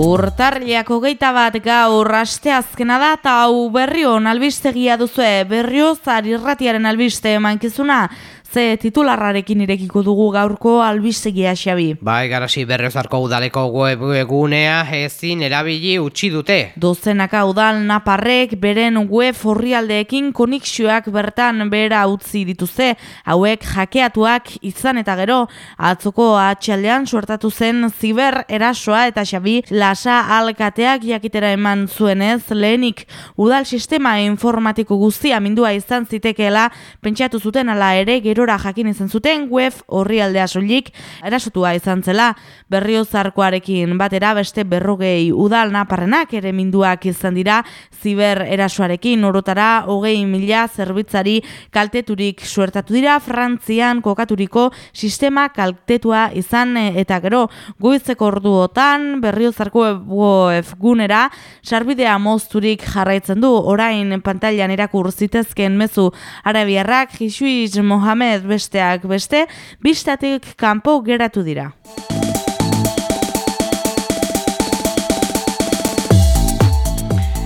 Urtarriak hogeita bat gaur aste azkena da eta hau berrion albistegia duzue. Berrio zar irratiaren albiste emankizuna Ze titularrarekin irekiko dugu gaurko albistegia xabi. Bai, garasi berriozarko udaleko web egunea ezin erabili utzi dute. Dozenaka udal naparrek beren web forrialdeekin konikzioak bertan bera utzi dituzte, hauek jakeatuak izan eta gero, atzoko atxaldean suertatu zen ziber erasoa eta xabi lasa alkateak jakitera eman zuenez lehenik udal sistema informatiko guztia mindua izan zitekeela pentsatu zuten ala ere gero gerora jakin izan zuten web horri aldea soilik erasotua izan zela. Berriozarkoarekin batera beste berrogei udal naparrenak ere minduak izan dira. Ziber erasoarekin orotara hogei mila zerbitzari kalteturik suertatu dira. Frantzian kokaturiko sistema kaltetua izan eta gero goizeko orduotan berriozarko web gunera sarbidea mozturik jarraitzen du. Orain pantailan irakur zitezken mezu arabiarrak Jisuiz Mohamed besteak beste, bistatik kanpo geratu dira.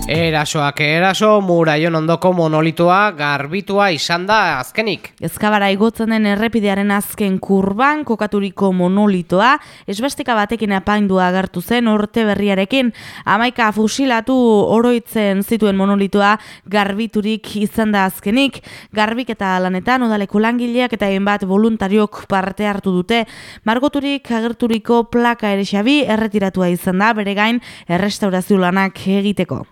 Erasoak eraso, muraion ondoko monolitoa garbitua izan da azkenik. Ezkabara igotzen den errepidearen azken kurban kokaturiko monolitoa, esbesteka batekin apaindua agertu zen orte berriarekin, amaika fusilatu oroitzen zituen monolitoa garbiturik izan da azkenik, garbik eta lanetan odaleko langileak eta bat voluntariok parte hartu dute, margoturik agerturiko plaka ere xabi erretiratua izan da, bere gain errestaurazio lanak egiteko.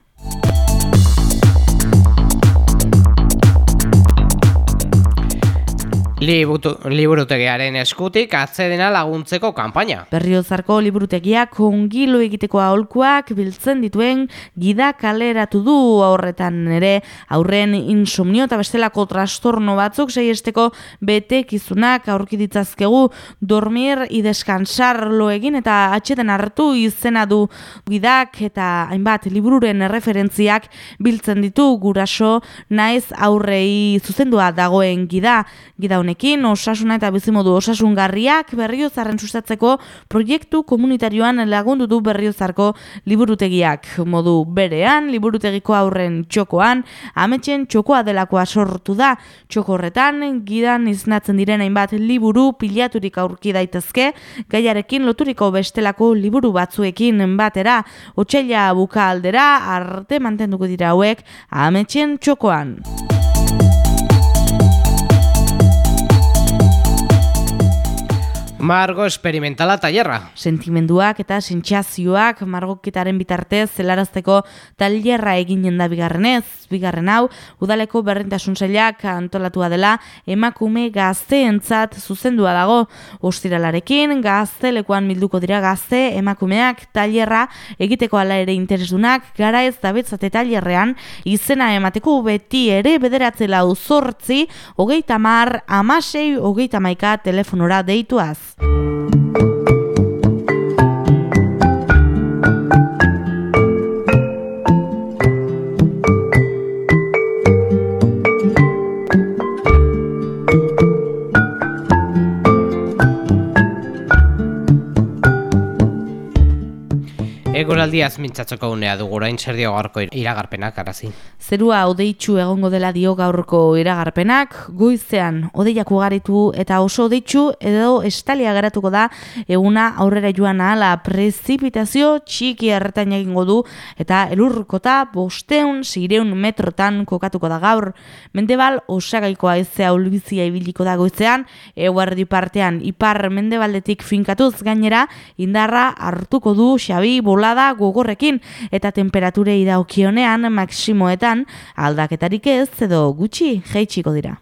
Liburutegiaren eskutik atzedena laguntzeko kanpaina. Berriozarko liburutegiak ongilo egiteko aholkuak biltzen dituen gida kaleratu du aurretan ere. Aurren insomnio eta bestelako trastorno batzuk seiesteko betekizunak aurki ditzazkegu dormir i descansar lo egin eta atxeten hartu izena du. Gidak eta hainbat libururen referentziak biltzen ditu guraso naiz aurrei zuzendua dagoen gida. Gida honek honekin osasuna eta bizimodu osasungarriak berriozarren sustatzeko proiektu komunitarioan lagundu du berriozarko liburutegiak. Modu berean, liburutegiko aurren txokoan, ametxen txokoa delakoa sortu da. Txokorretan, gidan iznatzen diren hainbat liburu pilaturik aurki daitezke, gaiarekin loturiko bestelako liburu batzuekin batera, otxaila buka aldera, arte mantenduko dira hauek, ametxen txokoan. Margo experimentala tailerra. Sentimenduak eta sentsazioak margoketaren bitartez zelarazteko tailerra eginen da bigarrenez. Bigarren hau, udaleko berrentasun zailak antolatua dela emakume gazteentzat zuzendua dago. Ostiralarekin, gaztelekoan milduko dira gazte emakumeak tailerra egiteko ala ere interesunak gara ez dabetzate tailerrean izena emateko beti ere bederatzela uzortzi hogeita mar, amasei, hogeita maika telefonora deituaz. thank you Eguraldiaz mintzatzeko unea du gurain zer dio gaurko iragarpenak arazi. Zerua odeitzu egongo dela dio gaurko iragarpenak, goizean odeiak ugaritu eta oso odeitzu edo estalia garatuko da eguna aurrera joan ahala prezipitazio txiki erretan egingo du eta elurkota bosteun zireun metrotan kokatuko da gaur. Mendebal osagaikoa ezea ulbizia ibiliko da goizean, eguardi partean ipar mendebaldetik finkatuz gainera indarra hartuko du xabi bola da gogorrekin eta temperaturei daukionean maksimoetan aldaketarik ez edo gutxi jeitsiko dira.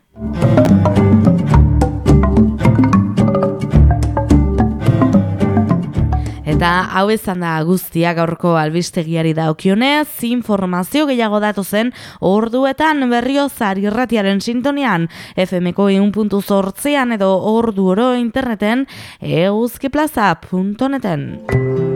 Eta hau ezan da guztiak gaurko albistegiari daukionez, informazio gehiago datu zen orduetan berriozar irratiaren sintonian, FMko eun puntu edo ordu oro interneten euskeplaza.neten.